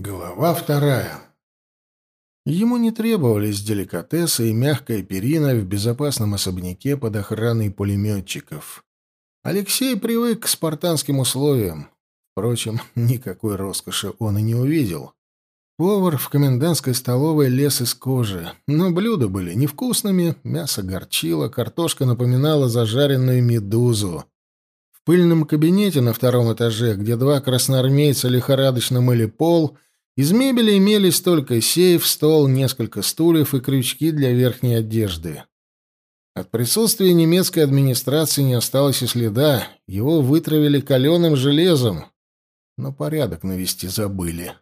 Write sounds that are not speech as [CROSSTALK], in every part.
Глава вторая. Ему не требовались деликатесы и мягкая перина в безопасном особняке под охраной пулеметчиков. Алексей привык к спартанским условиям. Впрочем, [LAUGHS] никакой роскоши он и не увидел. Повар в комендантской столовой лез из кожи, но блюда были невкусными, мясо горчило, картошка напоминала зажаренную медузу. В пыльном кабинете на втором этаже, где два красноармейца лихорадочно мыли пол — из мебели имелись только сейф, стол, несколько стульев и крючки для верхней одежды. От присутствия немецкой администрации не осталось и следа, его вытравили каленым железом, но порядок навести забыли.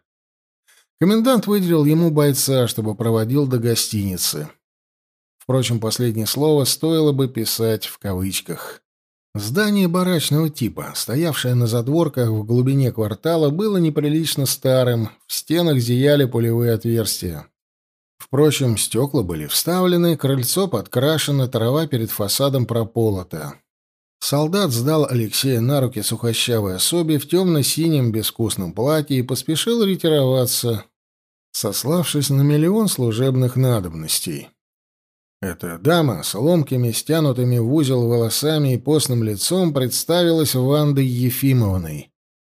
Комендант выделил ему бойца, чтобы проводил до гостиницы. Впрочем, последнее слово стоило бы писать в кавычках. Здание барачного типа, стоявшее на задворках в глубине квартала, было неприлично старым, в стенах зияли пулевые отверстия. Впрочем, стекла были вставлены, крыльцо подкрашено, трава перед фасадом прополота. Солдат сдал Алексея на руки сухощавой особе в темно-синем безвкусном платье и поспешил ретироваться, сославшись на миллион служебных надобностей. Эта дама с ломкими, стянутыми в узел волосами и постным лицом представилась Вандой Ефимовной.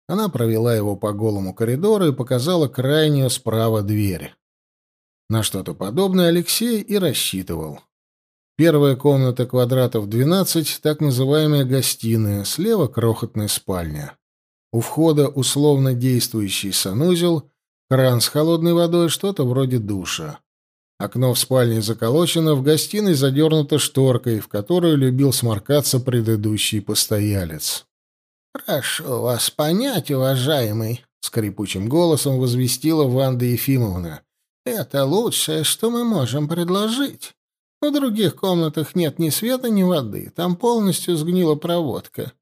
Она провела его по голому коридору и показала крайнюю справа дверь. На что-то подобное Алексей и рассчитывал. Первая комната квадратов 12, так называемая гостиная, слева крохотная спальня. У входа условно действующий санузел, кран с холодной водой, что-то вроде душа. Окно в спальне заколочено, в гостиной задернуто шторкой, в которую любил сморкаться предыдущий постоялец. «Прошу вас понять, уважаемый», — скрипучим голосом возвестила Ванда Ефимовна. «Это лучшее, что мы можем предложить. В других комнатах нет ни света, ни воды. Там полностью сгнила проводка.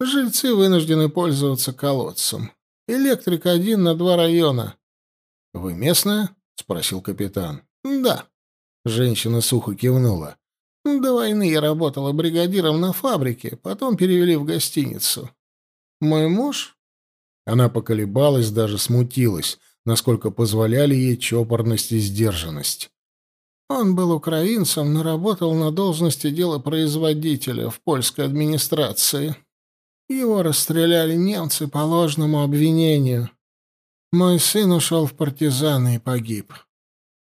Жильцы вынуждены пользоваться колодцем. Электрик один на два района». «Вы местная?» — спросил капитан. «Да». Женщина сухо кивнула. «До войны я работала бригадиром на фабрике, потом перевели в гостиницу. Мой муж...» Она поколебалась, даже смутилась, насколько позволяли ей чопорность и сдержанность. Он был украинцем, но работал на должности делопроизводителя в польской администрации. Его расстреляли немцы по ложному обвинению. Мой сын ушел в партизаны и погиб.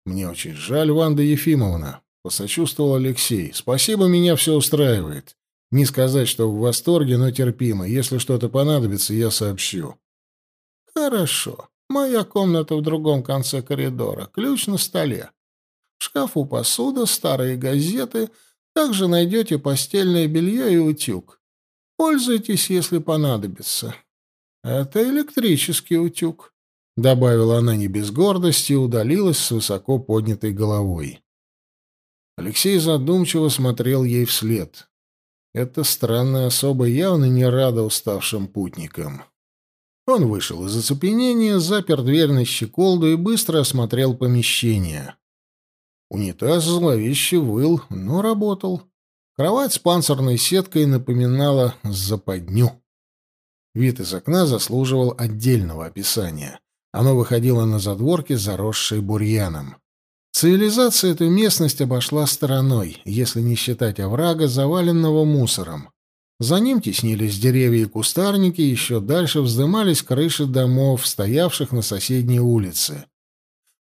«Мне очень жаль, Ванда Ефимовна», — посочувствовал Алексей. «Спасибо, меня все устраивает. Не сказать, что в восторге, но терпимо. Если что-то понадобится, я сообщу». «Хорошо. Моя комната в другом конце коридора. Ключ на столе. В шкафу посуда, старые газеты. Также найдете постельное белье и утюг. Пользуйтесь, если понадобится. Это электрический утюг. — добавила она не без гордости и удалилась с высоко поднятой головой. Алексей задумчиво смотрел ей вслед. Эта странная особа явно не рада уставшим путникам. Он вышел из оцепенения, запер дверь на щеколду и быстро осмотрел помещение. Унитаз зловеще выл, но работал. Кровать с панцирной сеткой напоминала западню. Вид из окна заслуживал отдельного описания. Оно выходило на задворки, заросшие бурьяном. Цивилизация эту местность обошла стороной, если не считать оврага, заваленного мусором. За ним теснились деревья и кустарники, еще дальше вздымались крыши домов, стоявших на соседней улице.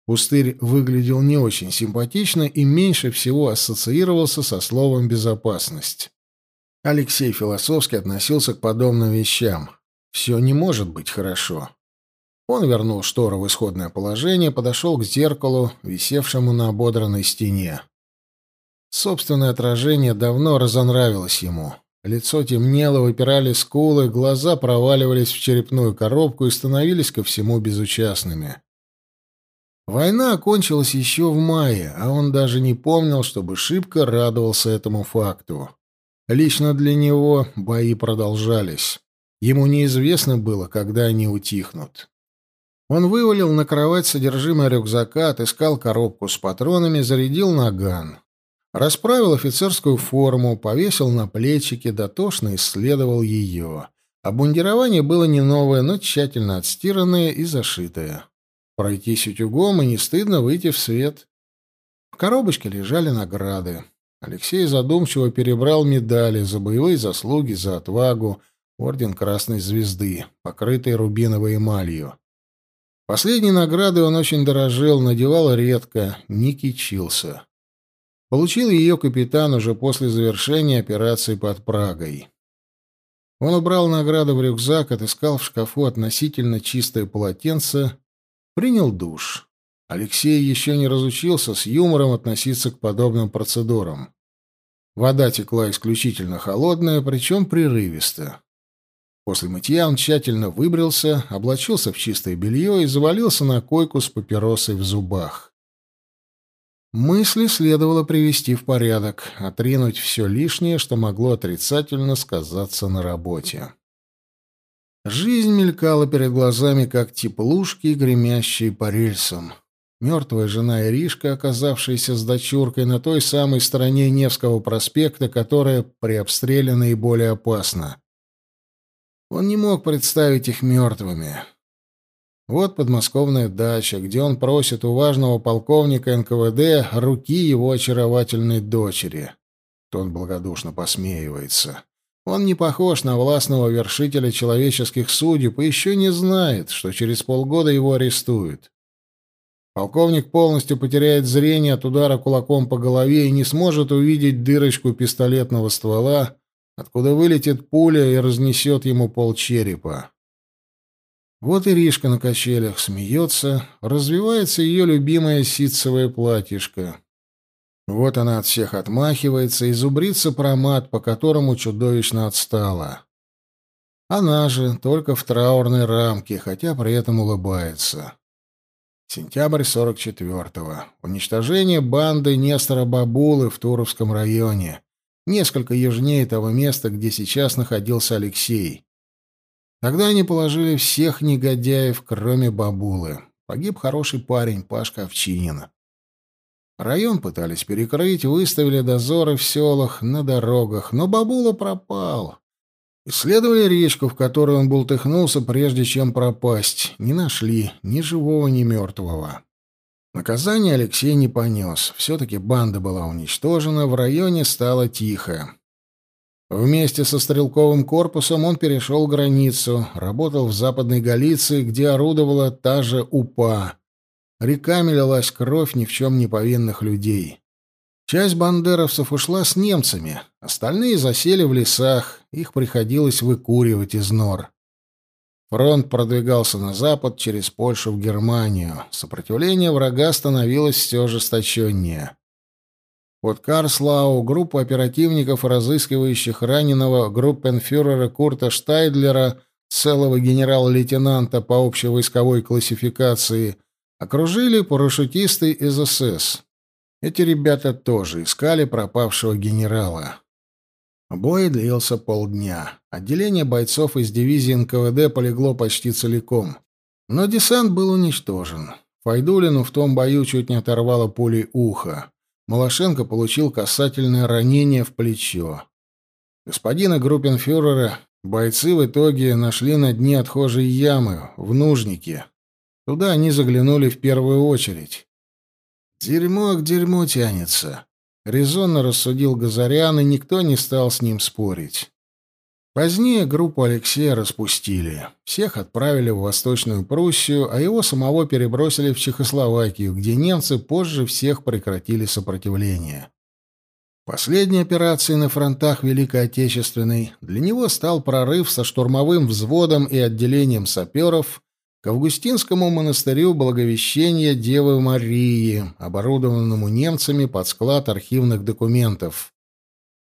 Пустырь выглядел не очень симпатично и меньше всего ассоциировался со словом «безопасность». Алексей философски относился к подобным вещам. Все не может быть хорошо. Он вернул штору в исходное положение, подошел к зеркалу, висевшему на ободранной стене. Собственное отражение давно разонравилось ему. Лицо темнело, выпирали скулы, глаза проваливались в черепную коробку и становились ко всему безучастными. Война окончилась еще в мае, а он даже не помнил, чтобы шибко радовался этому факту. Лично для него бои продолжались. Ему неизвестно было, когда они утихнут. Он вывалил на кровать содержимое рюкзака, отыскал коробку с патронами, зарядил наган. Расправил офицерскую форму, повесил на плечики, дотошно исследовал ее. Обмундирование было не новое, но тщательно отстиранное и зашитое. пройтись утюгом и не стыдно выйти в свет. В коробочке лежали награды. Алексей задумчиво перебрал медали за боевые заслуги, за отвагу, орден Красной Звезды, покрытый рубиновой эмалью. Последней наградой он очень дорожил, надевал редко, не кичился. Получил ее капитан уже после завершения операции под Прагой. Он убрал награду в рюкзак, отыскал в шкафу относительно чистое полотенце, принял душ. Алексей еще не разучился с юмором относиться к подобным процедурам. Вода текла исключительно холодная, причем прерывисто. После мытья он тщательно выбрился, облачился в чистое белье и завалился на койку с папиросой в зубах. Мысли следовало привести в порядок, отринуть все лишнее, что могло отрицательно сказаться на работе. Жизнь мелькала перед глазами, как теплушки, гремящие по рельсам. Мертвая жена Иришка, оказавшаяся с дочуркой на той самой стороне Невского проспекта, которая при обстреле наиболее опасна. Он не мог представить их мертвыми. Вот подмосковная дача, где он просит у важного полковника НКВД руки его очаровательной дочери. Тон благодушно посмеивается. Он не похож на властного вершителя человеческих судеб и еще не знает, что через полгода его арестуют. Полковник полностью потеряет зрение от удара кулаком по голове и не сможет увидеть дырочку пистолетного ствола, откуда вылетит пуля и разнесет ему полчерепа. Вот и Ришка на качелях смеется, развивается ее любимое ситцевое платьишко. Вот она от всех отмахивается и зубрится промат, по которому чудовищно отстала. Она же только в траурной рамке, хотя при этом улыбается. Сентябрь 44-го. Уничтожение банды Нестора Бабулы в Туровском районе. Несколько южнее того места, где сейчас находился Алексей. Тогда они положили всех негодяев, кроме бабулы. Погиб хороший парень, Пашка Овчинин. Район пытались перекрыть, выставили дозоры в селах, на дорогах, но бабула пропал. Исследовали речку, в которую он бултыхнулся, прежде чем пропасть. Не нашли ни живого, ни мертвого. Наказание Алексей не понес. Все-таки банда была уничтожена, в районе стало тихо. Вместе со стрелковым корпусом он перешел границу, работал в Западной Галиции, где орудовала та же УПА. Реками лилась кровь ни в чем не повинных людей. Часть бандеровцев ушла с немцами, остальные засели в лесах, их приходилось выкуривать из нор. Фронт продвигался на запад через Польшу в Германию. Сопротивление врага становилось все ожесточеннее. Под Карслау группу оперативников, разыскивающих раненого группенфюрера Курта Штайдлера, целого генерал-лейтенанта по общевойсковой классификации, окружили парашютисты из СС. Эти ребята тоже искали пропавшего генерала. Бой длился полдня. Отделение бойцов из дивизии НКВД полегло почти целиком. Но десант был уничтожен. Файдулину в том бою чуть не оторвало пулей ухо. Малашенко получил касательное ранение в плечо. Господина группенфюрера бойцы в итоге нашли на дне отхожей ямы, в нужнике. Туда они заглянули в первую очередь. «Дерьмо к дерьму тянется», — резонно рассудил Газарян, и никто не стал с ним спорить. Позднее группу Алексея распустили. Всех отправили в Восточную Пруссию, а его самого перебросили в Чехословакию, где немцы позже всех прекратили сопротивление. Последней операцией на фронтах Великой Отечественной для него стал прорыв со штурмовым взводом и отделением саперов Августинскому монастырю Благовещения Девы Марии, оборудованному немцами под склад архивных документов.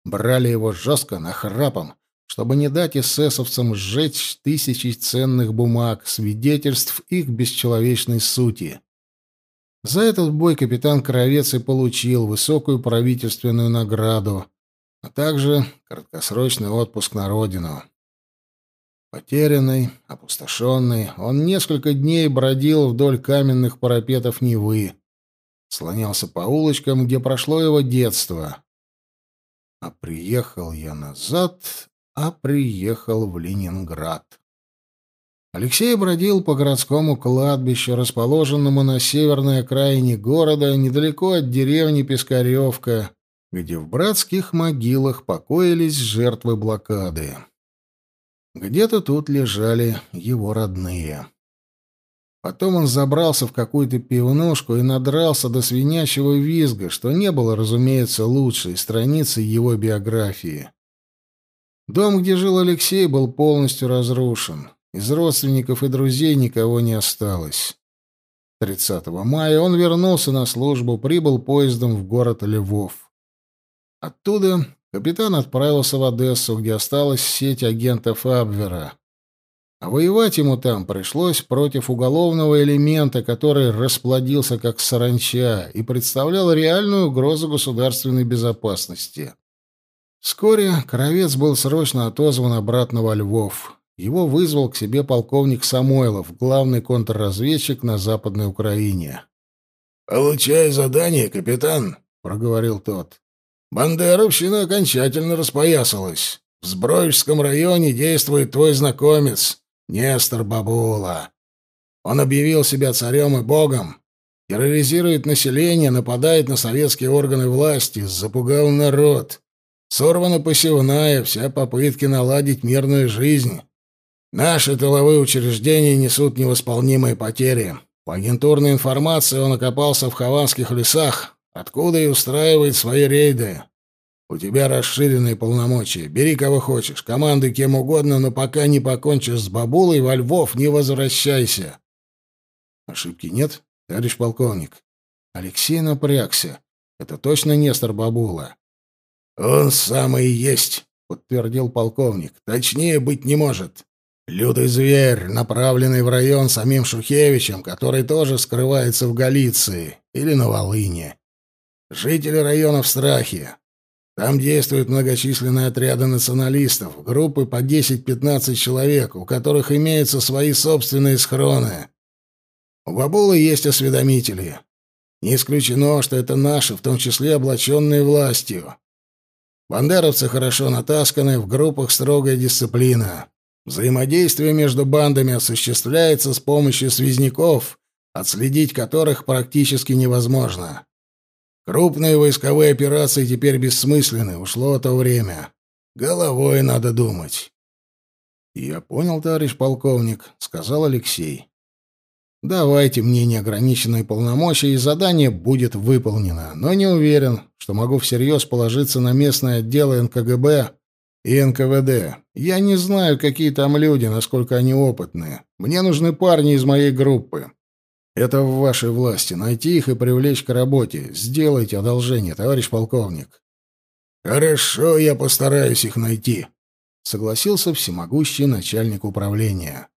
Брали его жестко, нахрапом, чтобы не дать эсэсовцам сжечь тысячи ценных бумаг, свидетельств их бесчеловечной сути. За этот бой капитан Кровец и получил высокую правительственную награду, а также краткосрочный отпуск на родину. Потерянный, опустошенный, он несколько дней бродил вдоль каменных парапетов Невы, слонялся по улочкам, где прошло его детство. А приехал я назад а приехал в Ленинград. Алексей бродил по городскому кладбищу, расположенному на северной окраине города, недалеко от деревни Пискаревка, где в братских могилах покоились жертвы блокады. Где-то тут лежали его родные. Потом он забрался в какую-то пивнушку и надрался до свинячьего визга, что не было, разумеется, лучшей страницей его биографии. Дом, где жил Алексей, был полностью разрушен. Из родственников и друзей никого не осталось. 30 мая он вернулся на службу, прибыл поездом в город Львов. Оттуда капитан отправился в Одессу, где осталась сеть агентов Абвера. А воевать ему там пришлось против уголовного элемента, который расплодился как саранча и представлял реальную угрозу государственной безопасности. Вскоре Кровец был срочно отозван обратно во Львов. Его вызвал к себе полковник Самойлов, главный контрразведчик на Западной Украине. «Получай задание, капитан», — проговорил тот. «Бандеровщина окончательно распоясалась. В Сброевском районе действует твой знакомец, Нестор Бабула. Он объявил себя царем и богом, терроризирует население, нападает на советские органы власти, запугал народ. Сорвана посевная, вся попытки наладить мирную жизнь». Наши тыловые учреждения несут невосполнимые потери. По агентурной информации он окопался в хованских лесах, откуда и устраивает свои рейды. У тебя расширенные полномочия. Бери кого хочешь, командуй кем угодно, но пока не покончишь с бабулой, во Львов не возвращайся. Ошибки нет, товарищ полковник. Алексей напрягся. Это точно Нестор Бабула. Он самый и есть, подтвердил полковник. Точнее быть не может. Лютый зверь, направленный в район самим Шухевичем, который тоже скрывается в Галиции или на Волыне. Жители района в страхе. Там действуют многочисленные отряды националистов, группы по 10-15 человек, у которых имеются свои собственные схроны. У Бабулы есть осведомители. Не исключено, что это наши, в том числе облаченные властью. Бандеровцы хорошо натасканы, в группах строгая дисциплина. Взаимодействие между бандами осуществляется с помощью связняков, отследить которых практически невозможно. Крупные войсковые операции теперь бессмысленны, ушло то время. Головой надо думать. «Я понял, товарищ полковник», — сказал Алексей. «Давайте мне неограниченные полномочия, и задание будет выполнено, но не уверен, что могу всерьез положиться на местное отделы НКГБ и НКВД. Я не знаю, какие там люди, насколько они опытные. Мне нужны парни из моей группы. Это в вашей власти найти их и привлечь к работе. Сделайте одолжение, товарищ полковник. Хорошо, я постараюсь их найти, согласился всемогущий начальник управления.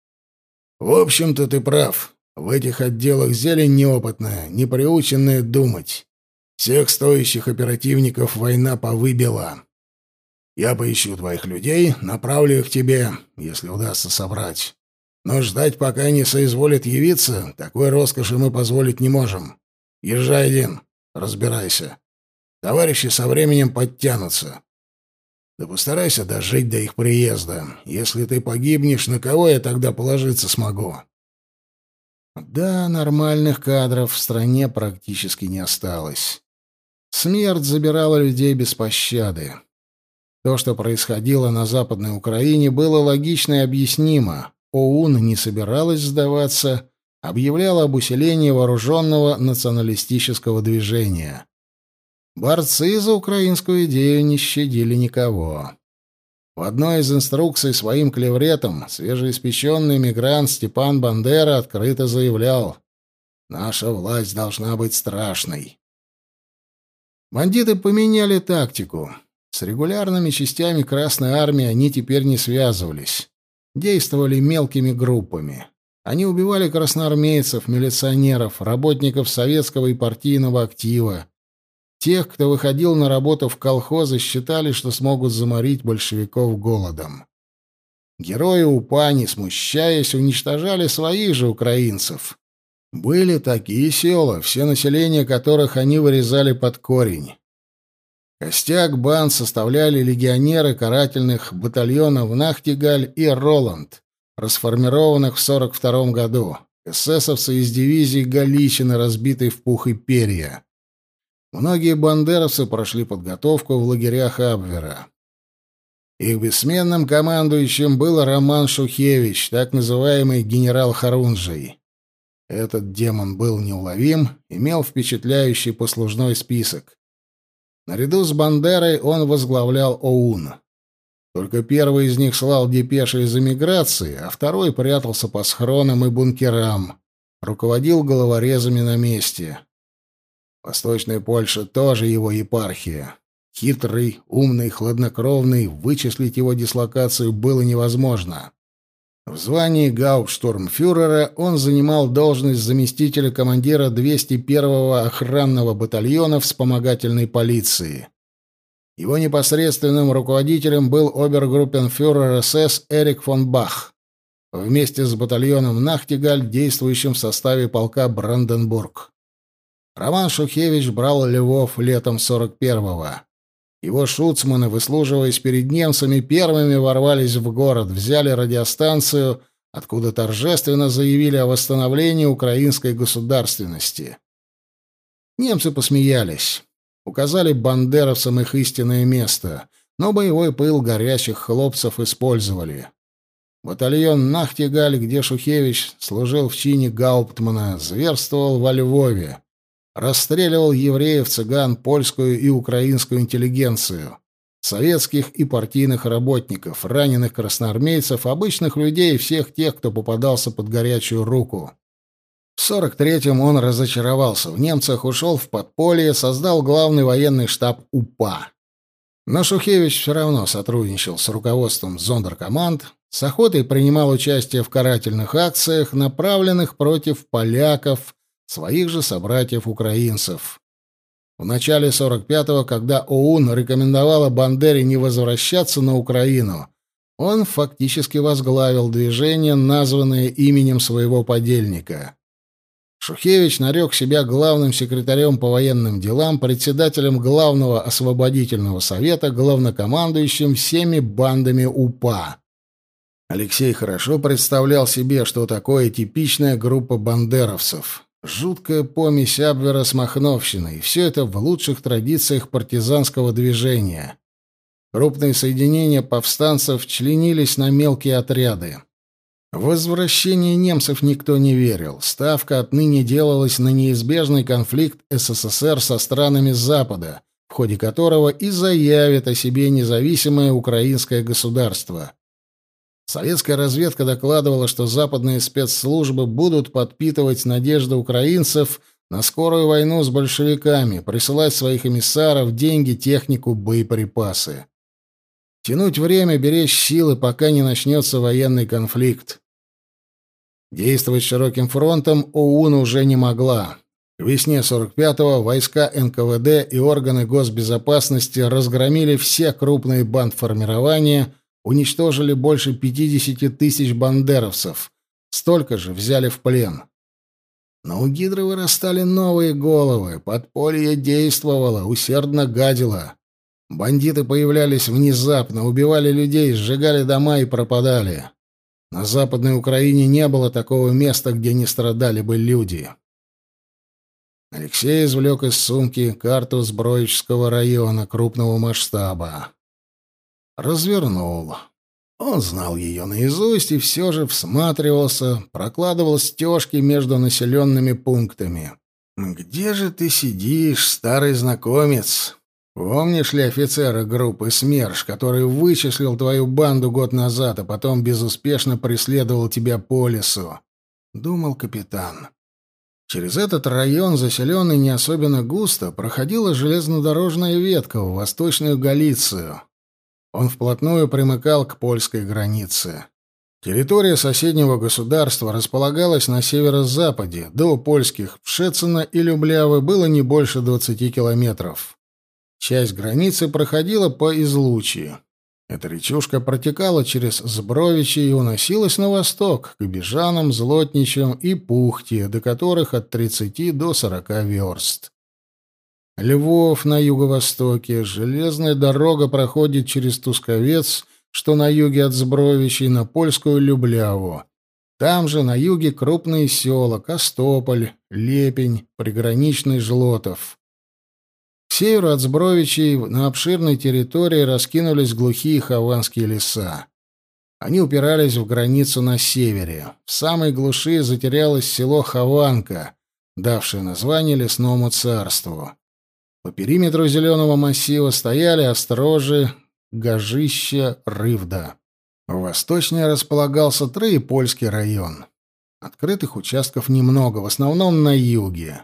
В общем-то ты прав. В этих отделах зелень неопытная, не приученная думать. Всех стоящих оперативников война повыбила. Я поищу твоих людей, направлю их тебе, если удастся собрать. Но ждать, пока они соизволят явиться, такой роскоши мы позволить не можем. Езжай один, разбирайся. Товарищи со временем подтянутся. Да постарайся дожить до их приезда. Если ты погибнешь, на кого я тогда положиться смогу?» Да, нормальных кадров в стране практически не осталось. Смерть забирала людей без пощады. То, что происходило на Западной Украине, было логично и объяснимо. ОУН не собиралась сдаваться, объявляла об усилении вооруженного националистического движения. Борцы за украинскую идею не щадили никого. В одной из инструкций своим клевретам свежеиспеченный мигрант Степан Бандера открыто заявлял «Наша власть должна быть страшной». Бандиты поменяли тактику. С регулярными частями Красной Армии они теперь не связывались. Действовали мелкими группами. Они убивали красноармейцев, милиционеров, работников советского и партийного актива. Тех, кто выходил на работу в колхозы, считали, что смогут заморить большевиков голодом. Герои УПА, не смущаясь, уничтожали своих же украинцев. Были такие села, все население которых они вырезали под корень. Костяк банд составляли легионеры карательных батальонов Нахтигаль и Роланд, расформированных в 42 году. Эсэсовцы из дивизии Галичины, разбитой в пух и перья. Многие бандеровцы прошли подготовку в лагерях Абвера. Их бессменным командующим был Роман Шухевич, так называемый генерал Харунжий. Этот демон был неуловим, имел впечатляющий послужной список. Наряду с Бандерой он возглавлял ОУН. Только первый из них слал депеши из эмиграции, а второй прятался по схронам и бункерам, руководил головорезами на месте. Восточная Польша тоже его епархия. Хитрый, умный, хладнокровный, вычислить его дислокацию было невозможно. В звании гауптштурмфюрера он занимал должность заместителя командира 201-го охранного батальона вспомогательной полиции. Его непосредственным руководителем был обергруппенфюрер СС Эрик фон Бах, вместе с батальоном «Нахтигаль», действующим в составе полка «Бранденбург». Роман Шухевич брал Львов летом 41-го. Его шуцманы, выслуживаясь перед немцами, первыми ворвались в город, взяли радиостанцию, откуда торжественно заявили о восстановлении украинской государственности. Немцы посмеялись, указали бандеровцам их истинное место, но боевой пыл горячих хлопцев использовали. Батальон «Нахтигаль», где Шухевич служил в чине гауптмана, зверствовал во Львове расстреливал евреев, цыган, польскую и украинскую интеллигенцию, советских и партийных работников, раненых красноармейцев, обычных людей и всех тех, кто попадался под горячую руку. В 43-м он разочаровался в немцах, ушел в подполье, создал главный военный штаб УПА. Но Шухевич все равно сотрудничал с руководством зондеркоманд, с охотой принимал участие в карательных акциях, направленных против поляков, своих же собратьев-украинцев. В начале 45-го, когда ОУН рекомендовала Бандере не возвращаться на Украину, он фактически возглавил движение, названное именем своего подельника. Шухевич нарек себя главным секретарем по военным делам, председателем Главного освободительного совета, главнокомандующим всеми бандами УПА. Алексей хорошо представлял себе, что такое типичная группа бандеровцев. Жуткая помесь Абвера с Махновщиной. Все это в лучших традициях партизанского движения. Крупные соединения повстанцев членились на мелкие отряды. Возвращение немцев никто не верил. Ставка отныне делалась на неизбежный конфликт СССР со странами Запада, в ходе которого и заявит о себе независимое украинское государство. Советская разведка докладывала, что западные спецслужбы будут подпитывать надежды украинцев на скорую войну с большевиками, присылать своих эмиссаров, деньги, технику, боеприпасы. Тянуть время, беречь силы, пока не начнется военный конфликт. Действовать широким фронтом ОУН уже не могла. К весне 45-го войска НКВД и органы госбезопасности разгромили все крупные бандформирования – уничтожили больше 50 тысяч бандеровцев, столько же взяли в плен. Но у Гидры вырастали новые головы, подполье действовало, усердно гадило. Бандиты появлялись внезапно, убивали людей, сжигали дома и пропадали. На Западной Украине не было такого места, где не страдали бы люди. Алексей извлек из сумки карту Сброевского района крупного масштаба развернул. Он знал ее наизусть и все же всматривался, прокладывал стежки между населенными пунктами. «Где же ты сидишь, старый знакомец? Помнишь ли офицера группы СМЕРШ, который вычислил твою банду год назад, а потом безуспешно преследовал тебя по лесу?» — думал капитан. Через этот район, заселенный не особенно густо, проходила железнодорожная ветка в Восточную Галицию, он вплотную примыкал к польской границе. Территория соседнего государства располагалась на северо-западе, до польских Пшецина и Люблявы было не больше 20 километров. Часть границы проходила по Излучии. Эта речушка протекала через Збровичи и уносилась на восток, к Бежанам, Злотничам и Пухте, до которых от 30 до 40 верст. Львов на юго-востоке, железная дорога проходит через Тусковец, что на юге от Збровичей, на польскую Любляву. Там же, на юге, крупные села — Костополь, Лепень, приграничный Жлотов. К северу от Збровичей на обширной территории раскинулись глухие хованские леса. Они упирались в границу на севере. В самой глуши затерялось село Хованка, давшее название лесному царству. По периметру зеленого массива стояли острожи, гожища, рывда. Восточнее располагался Троепольский район. Открытых участков немного, в основном на юге.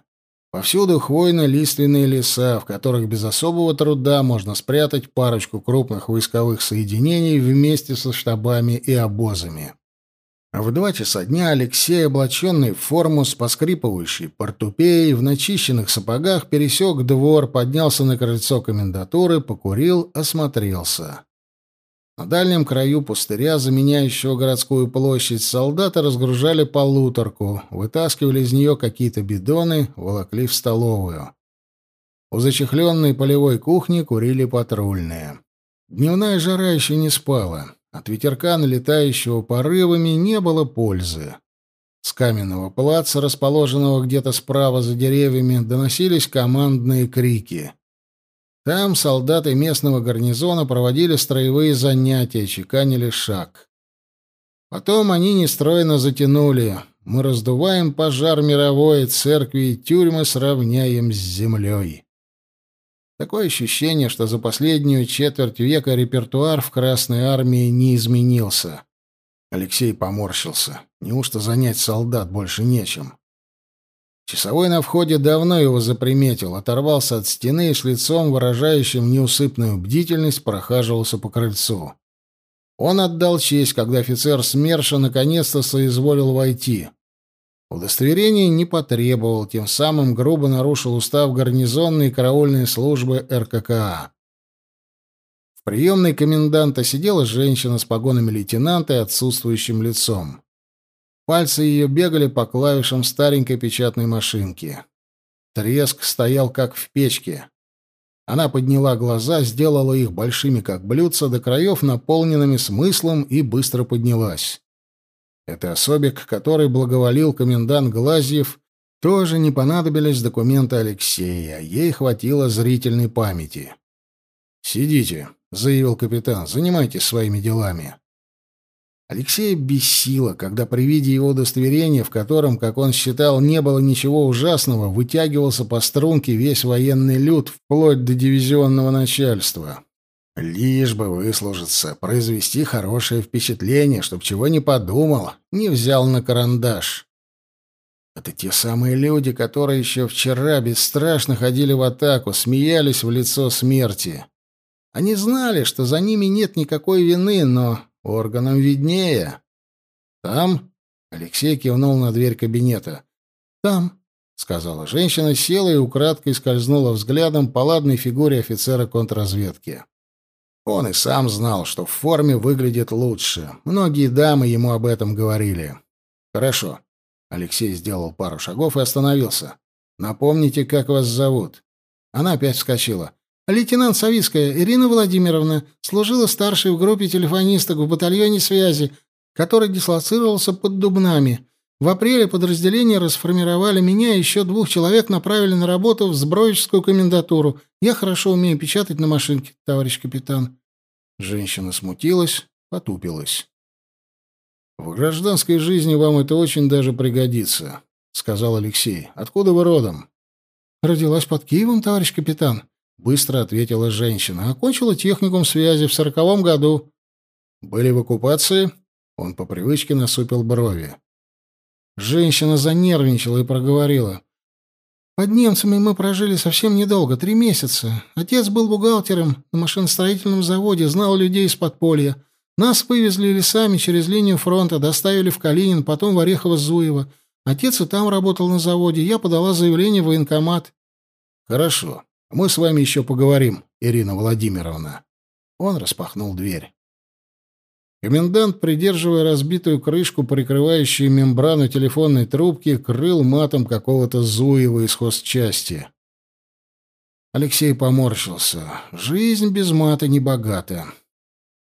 Повсюду хвойно-лиственные леса, в которых без особого труда можно спрятать парочку крупных войсковых соединений вместе со штабами и обозами. В два часа дня Алексей, облаченный в форму с поскрипывающей портупеей, в начищенных сапогах пересек двор, поднялся на крыльцо комендатуры, покурил, осмотрелся. На дальнем краю пустыря, заменяющего городскую площадь, солдаты разгружали полуторку, вытаскивали из нее какие-то бидоны, волокли в столовую. У зачехленной полевой кухни курили патрульные. Дневная жара еще не спала. От ветерка, налетающего порывами, не было пользы. С каменного плаца, расположенного где-то справа за деревьями, доносились командные крики. Там солдаты местного гарнизона проводили строевые занятия, чеканили шаг. Потом они нестройно затянули. Мы раздуваем пожар мировой, церкви и тюрьмы сравняем с землей. Такое ощущение, что за последнюю четверть века репертуар в Красной Армии не изменился. Алексей поморщился. Неужто занять солдат больше нечем? Часовой на входе давно его заприметил, оторвался от стены и с лицом, выражающим неусыпную бдительность, прохаживался по крыльцу. Он отдал честь, когда офицер СМЕРШа наконец-то соизволил войти. Удостоверение не потребовал, тем самым грубо нарушил устав гарнизонной и караульной службы РККА. В приемной коменданта сидела женщина с погонами лейтенанта и отсутствующим лицом. Пальцы ее бегали по клавишам старенькой печатной машинки. Треск стоял как в печке. Она подняла глаза, сделала их большими, как блюдца, до краев наполненными смыслом и быстро поднялась. Это особе, к которой благоволил комендант Глазьев, тоже не понадобились документы Алексея, ей хватило зрительной памяти. «Сидите», — заявил капитан, — «занимайтесь своими делами». Алексея бесило, когда при виде его удостоверения, в котором, как он считал, не было ничего ужасного, вытягивался по струнке весь военный люд, вплоть до дивизионного начальства. Лишь бы выслужиться, произвести хорошее впечатление, чтоб чего не подумал, не взял на карандаш. Это те самые люди, которые еще вчера бесстрашно ходили в атаку, смеялись в лицо смерти. Они знали, что за ними нет никакой вины, но Органам виднее. Там? Алексей кивнул на дверь кабинета. Там, сказала женщина, села и украдкой скользнула взглядом по ладной фигуре офицера контрразведки. Он и сам знал, что в форме выглядит лучше. Многие дамы ему об этом говорили. Хорошо. Алексей сделал пару шагов и остановился. Напомните, как вас зовут. Она опять вскочила. Лейтенант Савицкая Ирина Владимировна служила старшей в группе телефонисток в батальоне связи, который дислоцировался под Дубнами. В апреле подразделение расформировали меня и еще двух человек направили на работу в Сброевскую комендатуру. Я хорошо умею печатать на машинке, товарищ капитан. Женщина смутилась, потупилась. В гражданской жизни вам это очень даже пригодится, сказал Алексей. Откуда вы родом? Родилась под Киевом, товарищ капитан. Быстро ответила женщина. Окончила техникум связи в сороковом году. Были в оккупации? Он по привычке насупил брови. Женщина занервничала и проговорила. Под немцами мы прожили совсем недолго, три месяца. Отец был бухгалтером на машиностроительном заводе, знал людей из подполья. Нас вывезли лесами через линию фронта, доставили в Калинин, потом в Орехово-Зуево. Отец и там работал на заводе. Я подала заявление в военкомат. Хорошо. Мы с вами еще поговорим, Ирина Владимировна. Он распахнул дверь. Комендант, придерживая разбитую крышку, прикрывающую мембрану телефонной трубки, крыл матом какого-то Зуева из хозчасти. Алексей поморщился. Жизнь без мата не богата.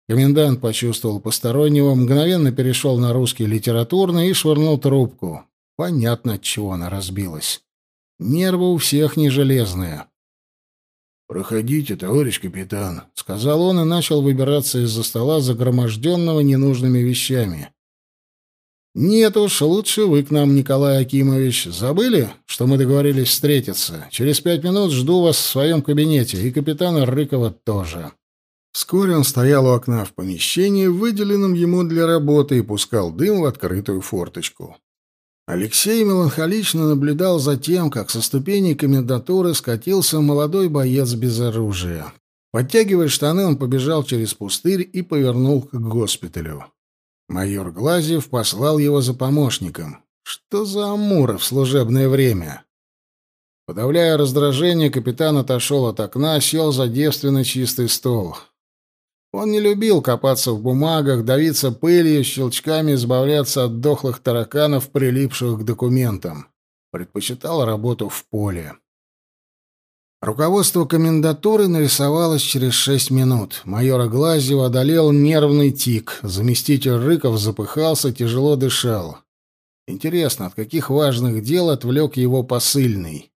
Комендант почувствовал постороннего, мгновенно перешел на русский литературный и швырнул трубку. Понятно, от чего она разбилась. Нервы у всех не железные. «Проходите, товарищ капитан», — сказал он и начал выбираться из-за стола, загроможденного ненужными вещами. «Нет уж, лучше вы к нам, Николай Акимович. Забыли, что мы договорились встретиться? Через пять минут жду вас в своем кабинете, и капитана Рыкова тоже». Вскоре он стоял у окна в помещении, выделенном ему для работы, и пускал дым в открытую форточку. Алексей меланхолично наблюдал за тем, как со ступеней комендатуры скатился молодой боец без оружия. Подтягивая штаны, он побежал через пустырь и повернул к госпиталю. Майор Глазьев послал его за помощником. Что за амура в служебное время? Подавляя раздражение, капитан отошел от окна, сел за девственно чистый стол. Он не любил копаться в бумагах, давиться пылью, щелчками избавляться от дохлых тараканов, прилипших к документам. Предпочитал работу в поле. Руководство комендатуры нарисовалось через шесть минут. Майора Глазьева одолел нервный тик. Заместитель Рыков запыхался, тяжело дышал. Интересно, от каких важных дел отвлек его посыльный?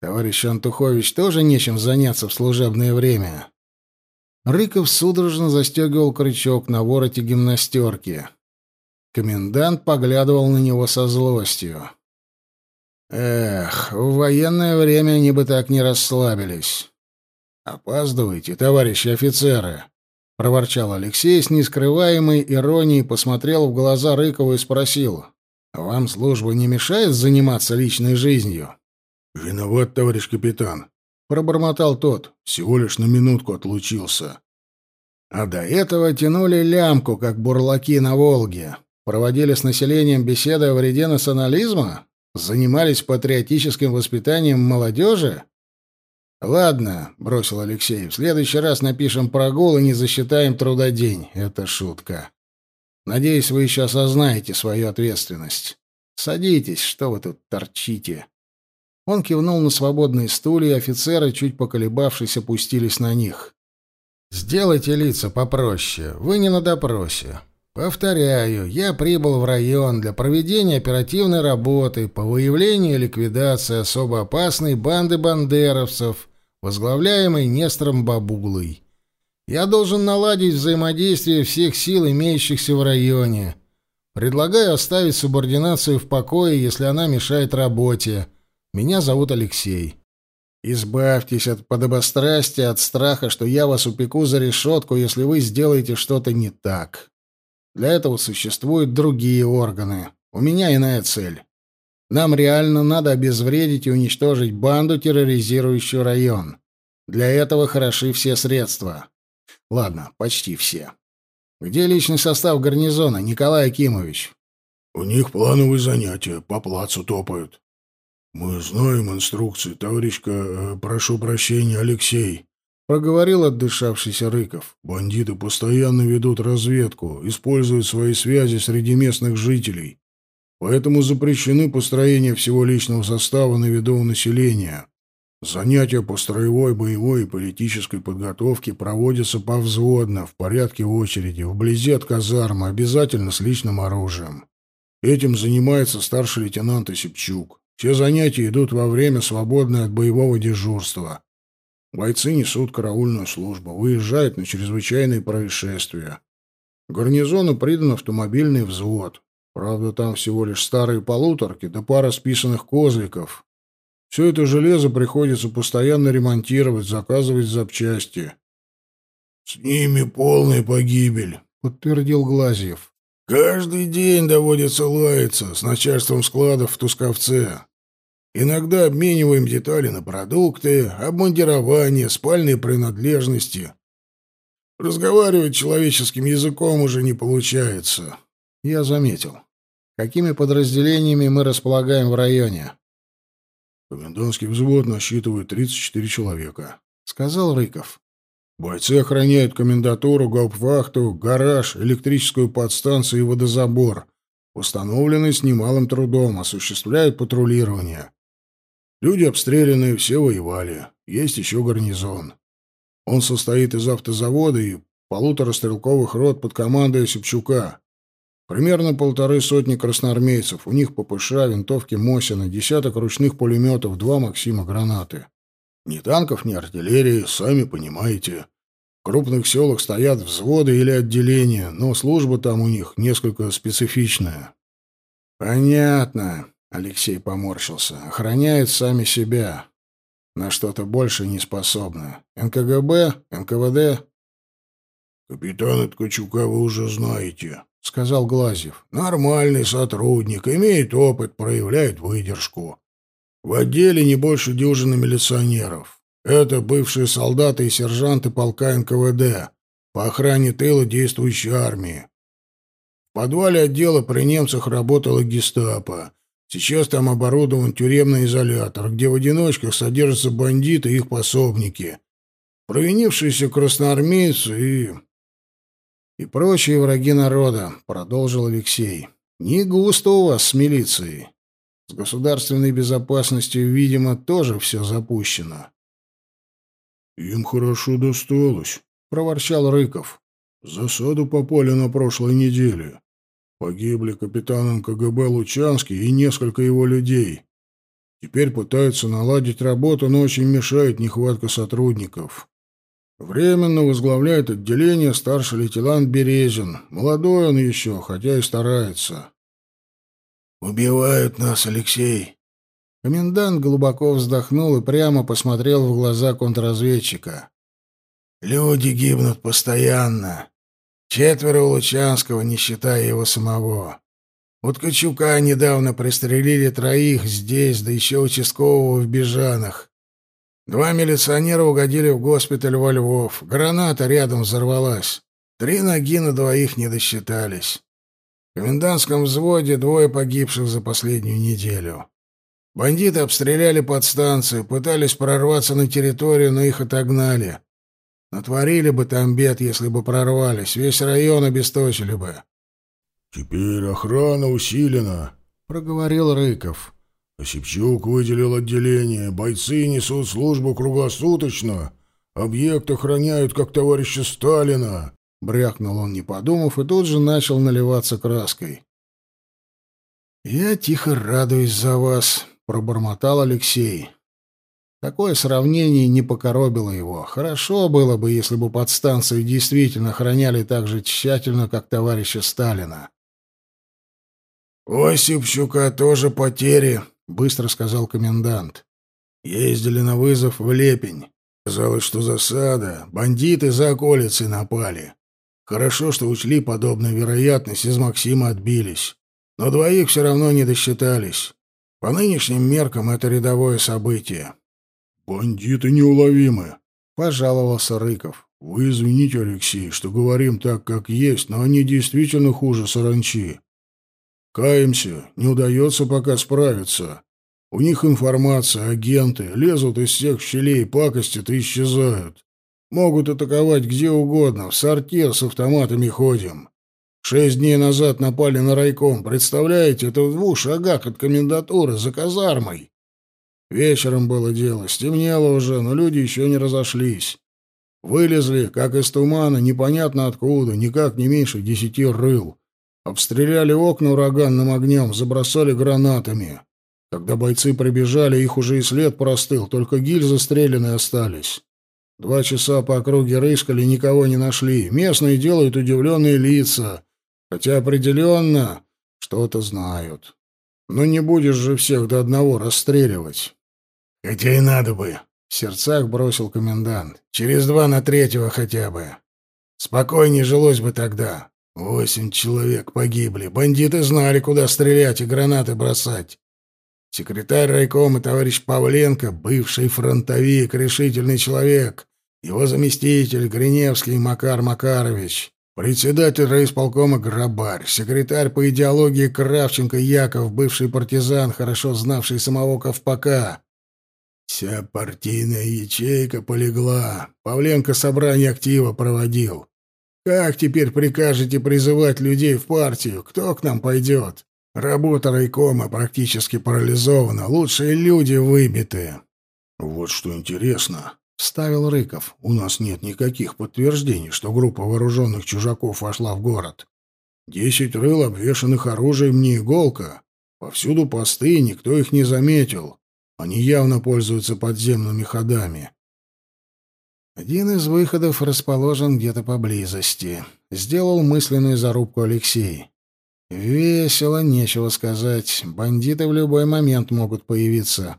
Товарищ Антухович тоже нечем заняться в служебное время. Рыков судорожно застегивал крючок на вороте гимнастерки. Комендант поглядывал на него со злостью. «Эх, в военное время они бы так не расслабились». «Опаздывайте, товарищи офицеры», — проворчал Алексей с нескрываемой иронией, посмотрел в глаза Рыкову и спросил. «Вам служба не мешает заниматься личной жизнью?» «Виноват, товарищ капитан», пробормотал тот. Всего лишь на минутку отлучился. А до этого тянули лямку, как бурлаки на Волге. Проводили с населением беседы о вреде национализма? Занимались патриотическим воспитанием молодежи? Ладно, бросил Алексей. В следующий раз напишем прогул и не засчитаем трудодень. Это шутка. Надеюсь, вы еще осознаете свою ответственность. Садитесь, что вы тут торчите? Он кивнул на свободные стулья, и офицеры, чуть поколебавшись, опустились на них. «Сделайте лица попроще. Вы не на допросе. Повторяю, я прибыл в район для проведения оперативной работы по выявлению и ликвидации особо опасной банды бандеровцев, возглавляемой Нестром Бабуглой. Я должен наладить взаимодействие всех сил, имеющихся в районе. Предлагаю оставить субординацию в покое, если она мешает работе» Меня зовут Алексей. Избавьтесь от подобострастия, от страха, что я вас упеку за решетку, если вы сделаете что-то не так. Для этого существуют другие органы. У меня иная цель. Нам реально надо обезвредить и уничтожить банду, терроризирующую район. Для этого хороши все средства. Ладно, почти все. Где личный состав гарнизона, Николай Акимович? У них плановые занятия, по плацу топают. «Мы знаем инструкции, товарищка, э, прошу прощения, Алексей», — проговорил отдышавшийся Рыков. «Бандиты постоянно ведут разведку, используют свои связи среди местных жителей, поэтому запрещены построение всего личного состава на виду у населения. Занятия по строевой, боевой и политической подготовке проводятся повзводно, в порядке очереди, вблизи от казармы, обязательно с личным оружием. Этим занимается старший лейтенант Осипчук. Все занятия идут во время, свободное от боевого дежурства. Бойцы несут караульную службу, выезжают на чрезвычайные происшествия. Гарнизону придан автомобильный взвод. Правда, там всего лишь старые полуторки да пара списанных козликов. Все это железо приходится постоянно ремонтировать, заказывать запчасти. — С ними полная погибель, — подтвердил Глазьев. — Каждый день доводится лаяться с начальством складов в Тусковце. Иногда обмениваем детали на продукты, обмундирование, спальные принадлежности. Разговаривать человеческим языком уже не получается. Я заметил. Какими подразделениями мы располагаем в районе? Комендантский взвод насчитывает 34 человека, сказал Рыков. Бойцы охраняют комендатуру, гауптвахту, гараж, электрическую подстанцию и водозабор, установленный с немалым трудом, осуществляют патрулирование. Люди обстрелянные, все воевали. Есть еще гарнизон. Он состоит из автозавода и полутора стрелковых рот под командой Осипчука. Примерно полторы сотни красноармейцев, у них ППШ, винтовки Мосина, десяток ручных пулеметов, два Максима гранаты. Ни танков, ни артиллерии, сами понимаете. В крупных селах стоят взводы или отделения, но служба там у них несколько специфичная. Понятно, Алексей поморщился. Охраняют сами себя. На что-то больше не способны. НКГБ, НКВД. Капитана Ткачука вы уже знаете, — сказал Глазьев. «Нормальный сотрудник, имеет опыт, проявляет выдержку. В отделе не больше дюжины милиционеров. Это бывшие солдаты и сержанты полка НКВД по охране тыла действующей армии. В подвале отдела при немцах работала гестапо. Сейчас там оборудован тюремный изолятор, где в одиночках содержатся бандиты и их пособники, провинившиеся красноармейцы и и прочие враги народа, продолжил Алексей. Не густо у вас с милицией. С государственной безопасностью, видимо, тоже все запущено. Им хорошо досталось, проворчал Рыков. Засаду попали на прошлой неделе. Погибли капитан НКГБ Лучанский и несколько его людей. Теперь пытаются наладить работу, но очень мешает нехватка сотрудников. Временно возглавляет отделение старший лейтенант Березин. Молодой он еще, хотя и старается. «Убивают нас, Алексей!» Комендант глубоко вздохнул и прямо посмотрел в глаза контрразведчика. «Люди гибнут постоянно. Четверо у Лучанского, не считая его самого. У Ткачука недавно пристрелили троих здесь, да еще участкового в Бежанах. Два милиционера угодили в госпиталь во Львов. Граната рядом взорвалась. Три ноги на двоих не досчитались. В комендантском взводе двое погибших за последнюю неделю. Бандиты обстреляли подстанцию, пытались прорваться на территорию, но их отогнали. Натворили бы там бед, если бы прорвались. Весь район обесточили бы. — Теперь охрана усилена, — проговорил Рыков. Осипчук выделил отделение. Бойцы несут службу круглосуточно. Объект охраняют, как товарища Сталина. Брякнул он, не подумав, и тут же начал наливаться краской. «Я тихо радуюсь за вас», — пробормотал Алексей. Такое сравнение не покоробило его. Хорошо было бы, если бы подстанцию действительно охраняли так же тщательно, как товарища Сталина. «У Осипчука тоже потери», быстро сказал комендант. Ездили на вызов в Лепень. Казалось, что засада. Бандиты за околицей напали. Хорошо, что учли подобную вероятность, из Максима отбились. Но двоих все равно не досчитались. По нынешним меркам это рядовое событие. «Бандиты неуловимы», — пожаловался Рыков. «Вы извините, Алексей, что говорим так, как есть, но они действительно хуже саранчи. Каемся, не удается пока справиться. У них информация, агенты, лезут из всех щелей, пакостят и исчезают. Могут атаковать где угодно, в сортир с автоматами ходим. Шесть дней назад напали на райком, представляете, это в двух шагах от комендатуры, за казармой. Вечером было дело, стемнело уже, но люди еще не разошлись. Вылезли, как из тумана, непонятно откуда, никак не меньше десяти рыл. Обстреляли окна ураганным огнем, забросали гранатами. Когда бойцы прибежали, их уже и след простыл, только гильзы стреляны остались. Два часа по округе рыскали, никого не нашли. Местные делают удивленные лица, хотя определенно что-то знают. Но не будешь же всех до одного расстреливать. Хотя и надо бы, — в сердцах бросил комендант. Через два на третьего хотя бы. Спокойнее жилось бы тогда. Восемь человек погибли. Бандиты знали, куда стрелять и гранаты бросать. Секретарь райкома товарищ Павленко, бывший фронтовик, решительный человек. Его заместитель Гриневский Макар Макарович. Председатель райисполкома Грабарь. Секретарь по идеологии Кравченко Яков, бывший партизан, хорошо знавший самого Ковпака. Вся партийная ячейка полегла. Павленко собрание актива проводил. Как теперь прикажете призывать людей в партию? Кто к нам пойдет? Работа райкома практически парализована, лучшие люди выбиты. Вот что интересно, Вставил Рыков. «У нас нет никаких подтверждений, что группа вооруженных чужаков вошла в город. Десять рыл, обвешанных оружием, не иголка. Повсюду посты, никто их не заметил. Они явно пользуются подземными ходами. Один из выходов расположен где-то поблизости. Сделал мысленную зарубку Алексей. Весело, нечего сказать. Бандиты в любой момент могут появиться.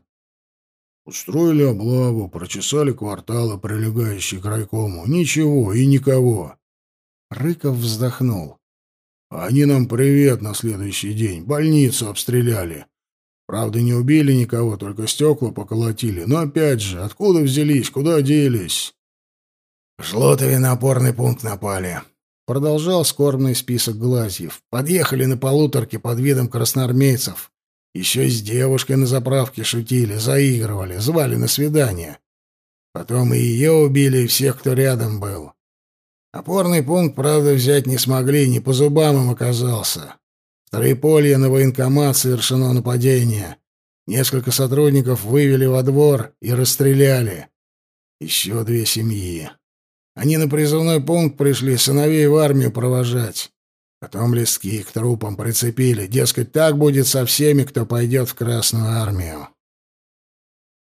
Устроили облаву, прочесали кварталы, прилегающие к райкому. Ничего и никого. Рыков вздохнул. Они нам привет на следующий день. Больницу обстреляли. Правда, не убили никого, только стекла поколотили. Но опять же, откуда взялись, куда делись? В Жлотове на опорный пункт напали. Продолжал скорбный список Глазьев. Подъехали на полуторке под видом красноармейцев. Еще с девушкой на заправке шутили, заигрывали, звали на свидание. Потом и ее убили, и всех, кто рядом был. Опорный пункт, правда, взять не смогли, не по зубам им оказался. В на военкомат совершено нападение. Несколько сотрудников вывели во двор и расстреляли. Еще две семьи. Они на призывной пункт пришли сыновей в армию провожать. Потом листки к трупам прицепили. Дескать, так будет со всеми, кто пойдет в Красную армию.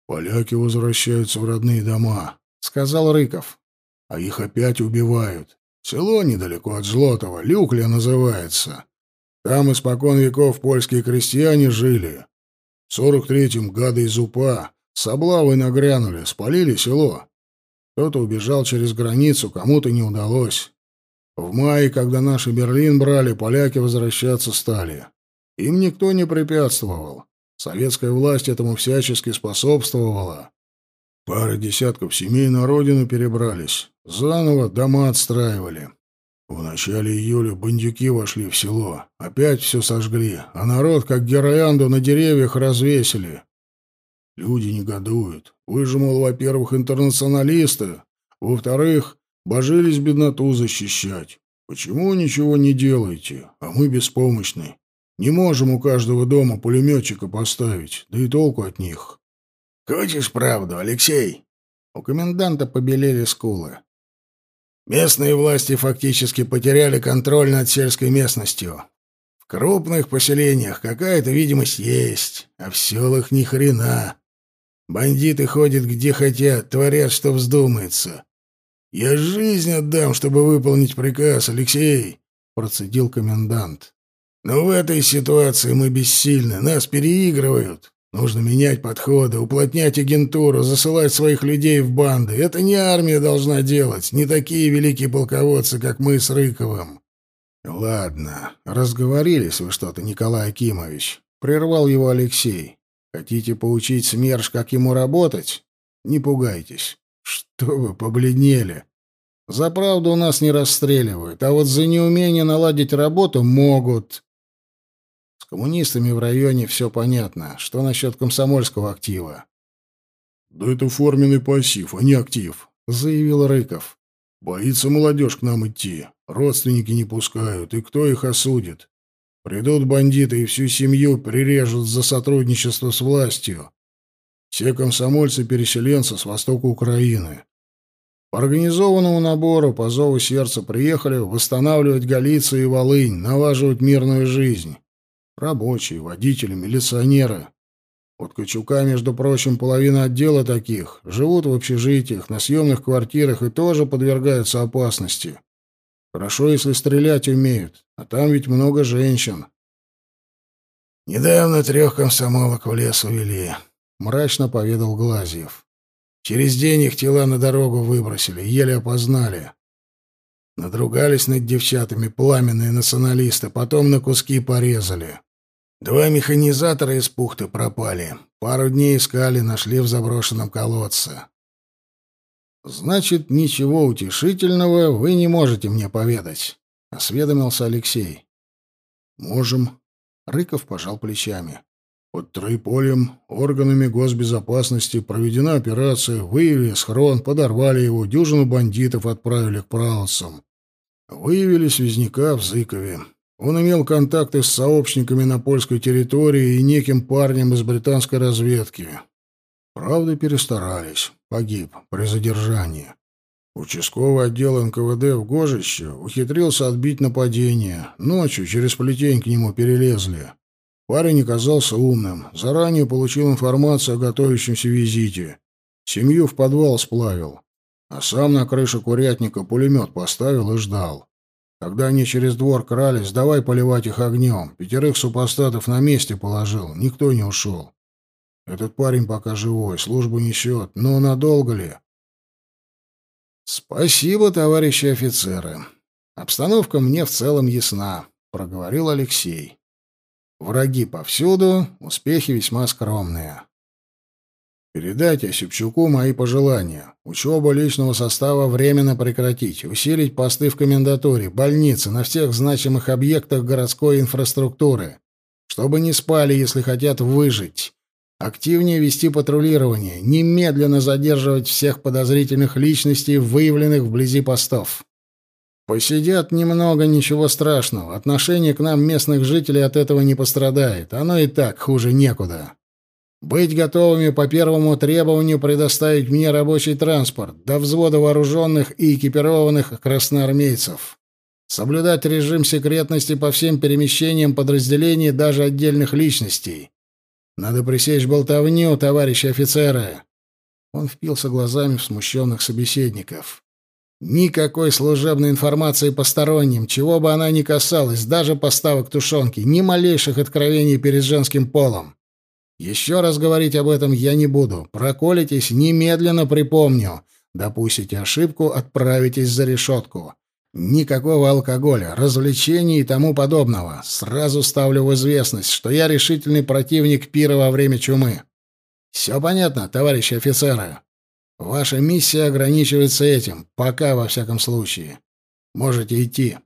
«Поляки возвращаются в родные дома», — сказал Рыков. «А их опять убивают. Село недалеко от Жлотова, Люкля называется. Там испокон веков польские крестьяне жили. В сорок третьем гады из УПА с облавой нагрянули, спалили село. Кто-то убежал через границу, кому-то не удалось. В мае, когда наши Берлин брали, поляки возвращаться стали. Им никто не препятствовал. Советская власть этому всячески способствовала. Пара десятков семей на родину перебрались. Заново дома отстраивали. В начале июля бандюки вошли в село. Опять все сожгли, а народ, как гирлянду, на деревьях развесили. Люди негодуют. Вы же, мол, во-первых, интернационалисты, во-вторых, божились бедноту защищать. Почему ничего не делаете? А мы беспомощны. Не можем у каждого дома пулеметчика поставить, да и толку от них. Хочешь правду, Алексей? У коменданта побелели скулы. Местные власти фактически потеряли контроль над сельской местностью. В крупных поселениях какая-то видимость есть, а в селах ни хрена. Бандиты ходят где хотят, творят, что вздумается. Я жизнь отдам, чтобы выполнить приказ, Алексей, процедил комендант. Но в этой ситуации мы бессильны, нас переигрывают. Нужно менять подходы, уплотнять агентуру, засылать своих людей в банды. Это не армия должна делать, не такие великие полководцы, как мы с Рыковым. Ладно, разговорились вы что-то, Николай Акимович, прервал его Алексей. Хотите поучить СМЕРШ, как ему работать? Не пугайтесь. Что вы побледнели? За правду у нас не расстреливают, а вот за неумение наладить работу могут. Коммунистами в районе все понятно. Что насчет комсомольского актива? «Да это форменный пассив, а не актив», — заявил Рыков. «Боится молодежь к нам идти. Родственники не пускают. И кто их осудит? Придут бандиты и всю семью прирежут за сотрудничество с властью. Все комсомольцы-переселенцы с востока Украины. По организованному набору по зову сердца приехали восстанавливать Галицию и Волынь, налаживать мирную жизнь. Рабочие, водители, милиционеры. Вот Качука, между прочим, половина отдела таких. Живут в общежитиях, на съемных квартирах и тоже подвергаются опасности. Хорошо, если стрелять умеют, а там ведь много женщин. Недавно трех комсомолок в лес увели, мрачно поведал Глазьев. Через день их тела на дорогу выбросили, еле опознали. Надругались над девчатами пламенные националисты, потом на куски порезали. Два механизатора из пухты пропали. Пару дней искали, нашли в заброшенном колодце. Значит, ничего утешительного вы не можете мне поведать, осведомился Алексей. Можем, Рыков пожал плечами. Под Троеполем органами госбезопасности проведена операция, выявили схрон, подорвали его, дюжину бандитов отправили к праотцам. Выявили связняка в Зыкове. Он имел контакты с сообщниками на польской территории и неким парнем из британской разведки. Правда, перестарались. Погиб при задержании. Участковый отдел НКВД в Гожище ухитрился отбить нападение. Ночью через плетень к нему перелезли. Парень оказался умным. Заранее получил информацию о готовящемся визите. Семью в подвал сплавил. А сам на крыше курятника пулемет поставил и ждал. Когда они через двор крались, давай поливать их огнем. Пятерых супостатов на месте положил, никто не ушел. Этот парень пока живой, службу несет, но надолго ли? Спасибо, товарищи офицеры. Обстановка мне в целом ясна, проговорил Алексей. Враги повсюду, успехи весьма скромные. Передайте Осипчуку мои пожелания. Учебу личного состава временно прекратить, усилить посты в комендатуре, больнице, на всех значимых объектах городской инфраструктуры, чтобы не спали, если хотят выжить. Активнее вести патрулирование, немедленно задерживать всех подозрительных личностей, выявленных вблизи постов. Посидят немного, ничего страшного. Отношение к нам местных жителей от этого не пострадает. Оно и так хуже некуда. Быть готовыми по первому требованию предоставить мне рабочий транспорт до взвода вооруженных и экипированных красноармейцев. Соблюдать режим секретности по всем перемещениям подразделений, даже отдельных личностей. Надо пресечь болтовню, товарищи офицеры. Он впился глазами в смущенных собеседников. Никакой служебной информации посторонним, чего бы она ни касалась, даже поставок тушенки, ни малейших откровений перед женским полом. Еще раз говорить об этом я не буду. Проколитесь, немедленно припомню. Допустите ошибку, отправитесь за решетку. Никакого алкоголя, развлечений и тому подобного. Сразу ставлю в известность, что я решительный противник пира во время чумы. Все понятно, товарищи офицеры? Ваша миссия ограничивается этим, пока во всяком случае. Можете идти.